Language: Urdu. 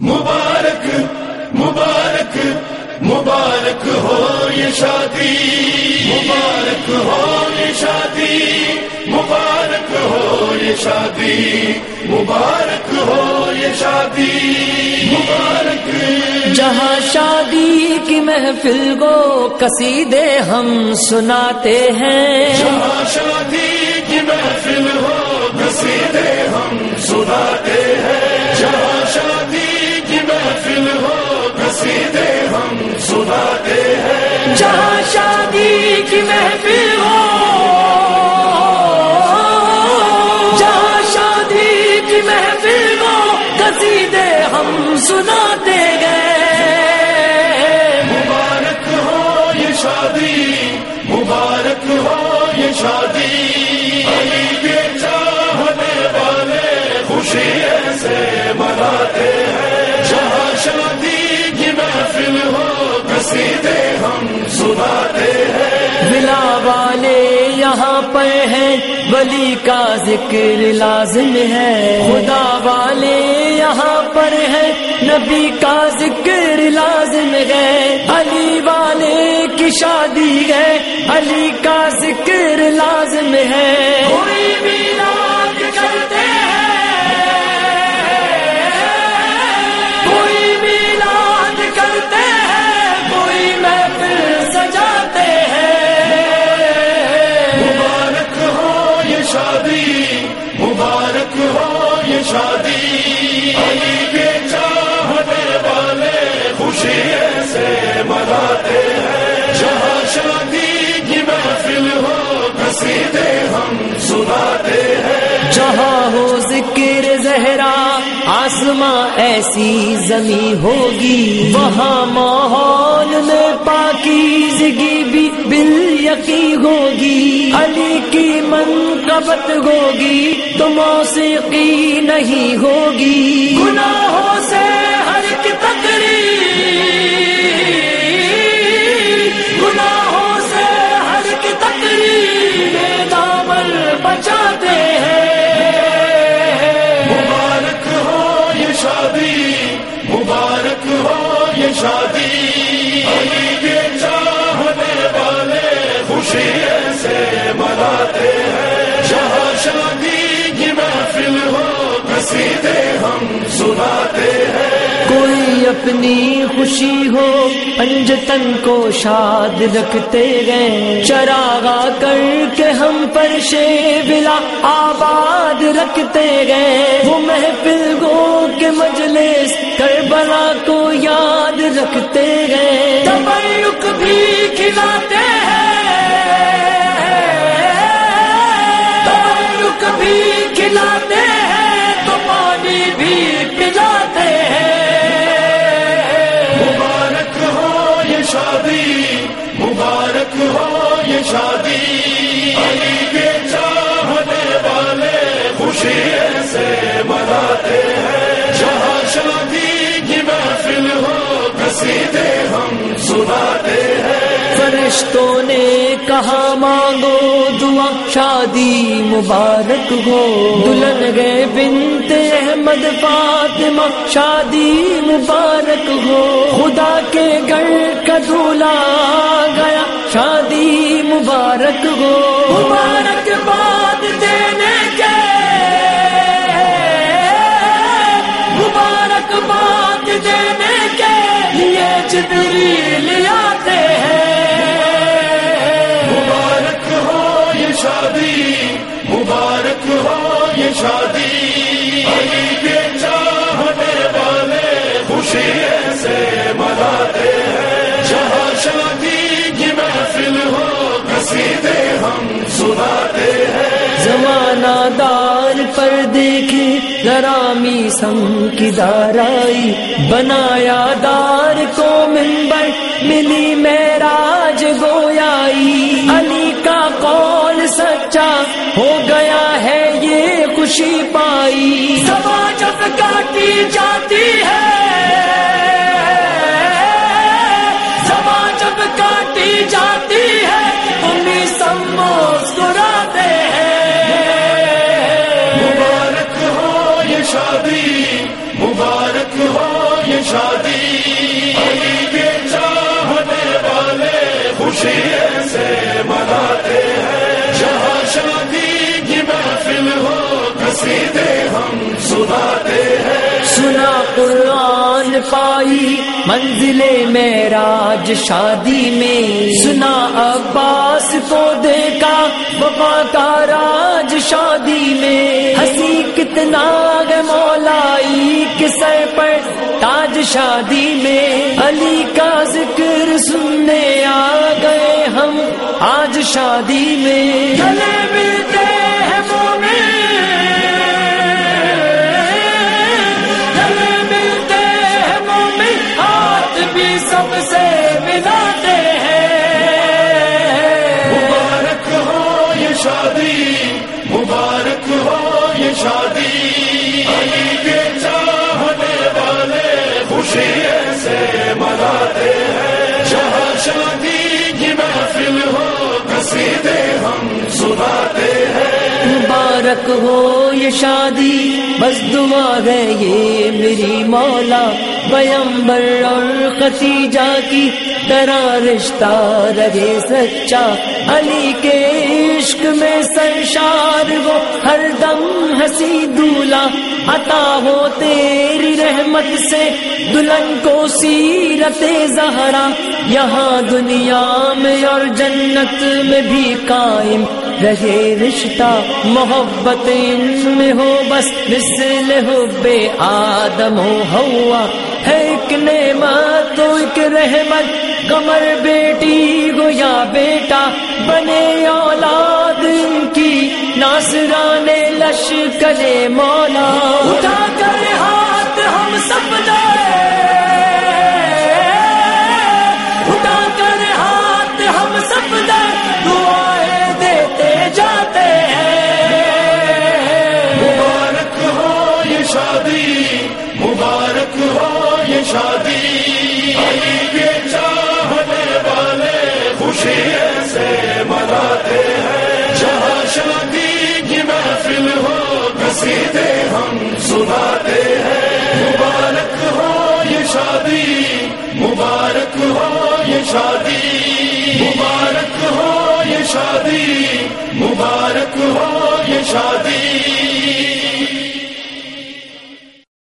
مبارک مبارک مبارک ہو یہ شادی مبارک ہو یہ شادی مبارک ہو یہ شادی مبارک ہو یہ شادی مبارک۔ جہاں شادی کی محفل کو قصیدے ہم سناتے ہیں۔ جہاں شادی کی محفل ہو قصیدے ہم سناتے ہیں۔ ہم سناتے گئے۔ مبارک ہو یہ شادی، مبارک ہو یہ شادی۔ علی کے چاہنے والے خوشی ایسے مناتے ولی کا ذکر لازم ہے۔ خدا والے یہاں پر ہے۔ نبی کا ذکر لازم ہے۔ علی والے کی شادی ہے۔ علی کا ذکر لازم ہے۔ کوئی بھی مبارک ہو یہ شادی۔ علی کے چاہنے والے خوشی ایسے مناتے ہیں۔ جہاں شادی کی محفل ہو، قصیدے ہم سناتے ہیں۔ جہاں ہو ذکر زہرا آسماں ایسی زمیں ہوگی، وہاں ماحول میں پاکیزگی بھی بال یقی ہوگی۔ علی کی منقبت ہوگی، تو موسیقی نہیں ہوگی۔ گناہوں سے شادی کی محفل ہو قصیدے ہم سناتے ہیں۔ کوئی اپنی خوشی ہو پنجتن کو شاد رکھتے گئے چراغا کر کے ہم پر بلا آباد رکھتے گئے وہ محفل گو کے مجلس کربلا کو یاد رکھتے گئے تبرک بھی کھلاتے ہیں کبھی کھلاتے ہیں تو پانی بھی پلاتے ہیں۔ مبارک ہو یہ شادی، مبارک ہو یہ شادی۔ دعا شادی مبارک ہو۔ دلہن گئے بنت احمد فاطمہ، شادی مبارک ہو۔ خدا کے گھر کا دھولا گیا، شادی مبارک ہو۔ مبارک باد دینے کے۔ مبارک باد دینے کے۔ لیے جبریل آتے سناتے ہیں۔ زمانہ دار پر دیکھے ذرامی سم کی دارائی۔ بنایا دار کو ممبر ملی میراج گویائی۔ علی کا قول سچا ہو گیا ہے یہ خوشی پائی۔ سما جب کاٹی جاتی ہے۔ خوشی سے مناتے ہیں جہاں شادی کی محفل ہو قصیدے ہم سناتے ہیں سنا قرآن پائی، منزل معراج شادی میں۔ سنا عباس کو دیکھا، وفا کا راج شادی میں۔ ہنسی کتنا مولائی کسے پر، تاج شادی میں۔ علی کا ذکر شادی میں گلے ملتے ہیں مومن۔ گلے ملتے ہیں مومن۔ ہاتھ بھی سب سے ملاتے مبارک ہو یہ شادی، بس دعا ہے یہ میری مولا بیمبر اور ختیجہ کی طرح رشتہ رہے سچا۔ علی کے عشق میں سرشار، وہ ہر دم ہنسی دولا عطا ہو تیری رحمت سے، دلہن کو سیرت زہرا۔ یہاں دنیا میں اور جنت میں بھی قائم۔ رہے رشتہ محبت ان میں ہو بس مثل ہو بے آدم ہو ہوا ہے ایک نعمت تو ایک رحمت کمر بیٹی ہو یا بیٹا بنے اولاد ان کی ناصران لشکر مولا اٹھا کر ہاتھ ہم سب شادی کے چاہنے والے خوشی سے مناتے ہیں۔ جہاں شادی کی محفل ہو، قصیدے ہم سناتے ہیں۔ مبارک ہو یہ شادی، مبارک ہو یہ شادی۔ مبارک ہو یہ شادی، مبارک ہو